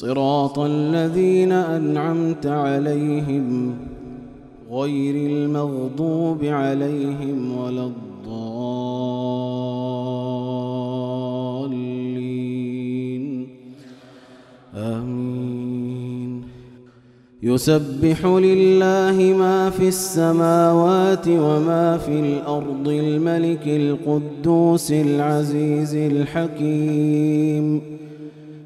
صراط الذين أنعمت عليهم غير المغضوب عليهم ولا الضالين. آمين. يسبح لله ما في السماوات وما في الأرض الملك القدوس العزيز الحكيم.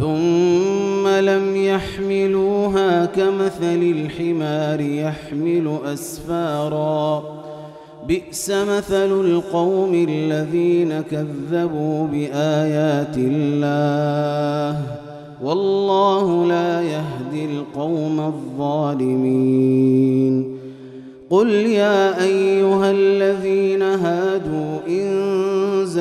ثم لم يحملوها كمثل الحمار يحمل أسفارا. بئس مثل القوم الذين كذبوا بآيات الله. والله لا يهدي القوم الظالمين. قل يا أيها الذين هادوا إن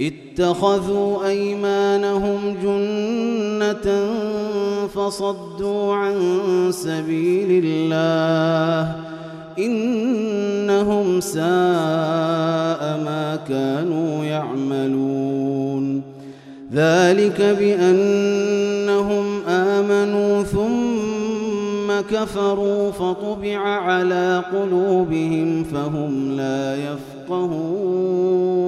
اتخذوا أيمانهم جنة فصدوا عن سبيل الله إنهم ساء ما كانوا يعملون ذلك بأنهم آمنوا ثم كفروا فطبع على قلوبهم فهم لا يفقهون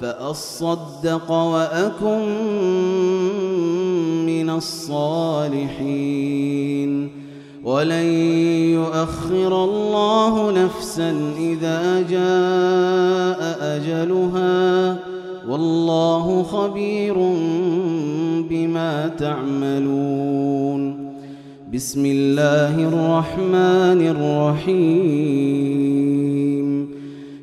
فأصدق وأكن من الصالحين. ولن يؤخر الله نفسا إذا جاء أجلها. والله خبير بما تعملون. بسم الله الرحمن الرحيم.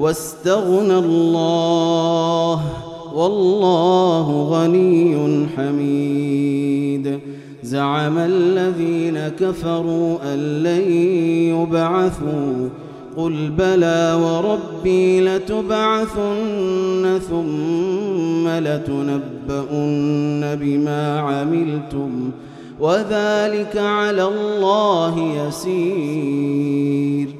واستغنى الله والله غني حميد. زعم الذين كفروا أن لن يبعثوا. قل بلى وربي لتبعثن ثم لتنبؤن بما عملتم وذلك على الله يسير.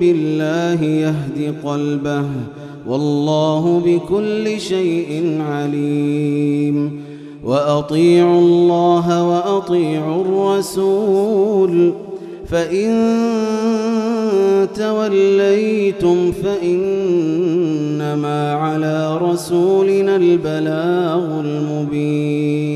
بالله يهد قلبه والله بكل شيء عليم. وأطيعوا الله وأطيعوا الرسول فإن توليتم فإنما على رسولنا البلاغ المبين.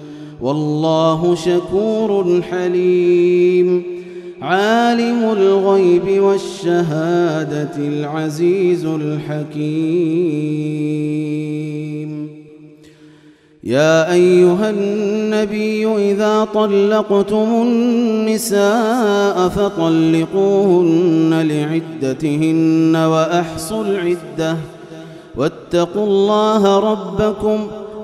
والله شكور حليم. عالم الغيب والشهادة العزيز الحكيم. يا أيها النبي إذا طلقتم النساء فطلقوهن لعدتهن وأحصوا العدة. واتقوا الله ربكم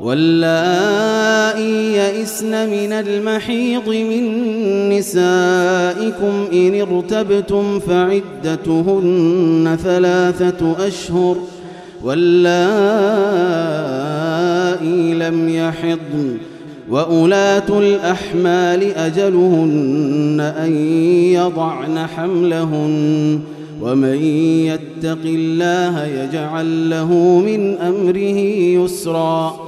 واللائي يئسن من المحيض من نسائكم إن ارتبتم فعدتهن ثلاثة أشهر واللائي لم يحضن وأولاة الأحمال أجلهن أن يضعن حملهن ومن يتق الله يجعل له من أمره يسرا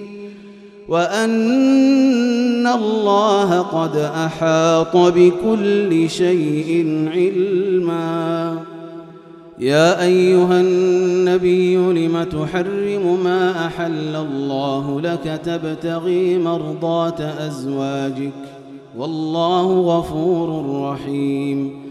وأن الله قد أحاط بكل شيء علما. يا أيها النبي لم تحرم ما أحل الله لك تبتغي مرضات أزواجك؟ والله غفور رحيم.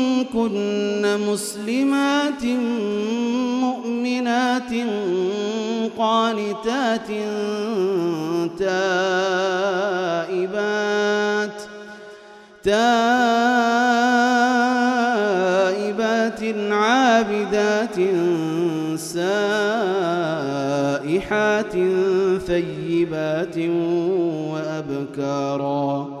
مسلمات مؤمنات قانتات تائبات تائبات عابدات سائحات ثيبات وأبكارا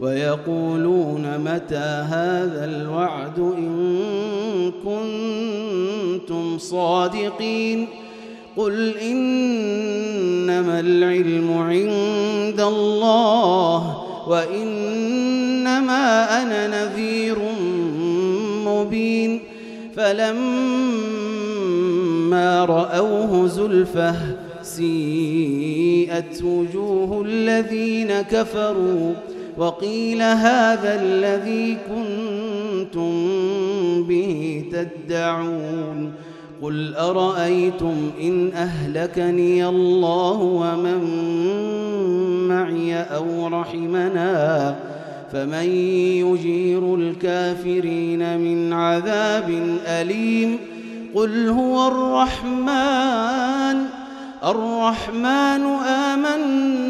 ويقولون متى هذا الوعد إن كنتم صادقين قل إنما العلم عند الله وإنما أنا نذير مبين فلما رأوه زلفة سيئت وجوه الذين كفروا وقيل هذا الذي كنتم به تدعون قل أرأيتم إن أهلكني الله ومن معي أو رحمنا فمن يجير الكافرين من عذاب أليم قل هو الرحمن الرحمن آمنا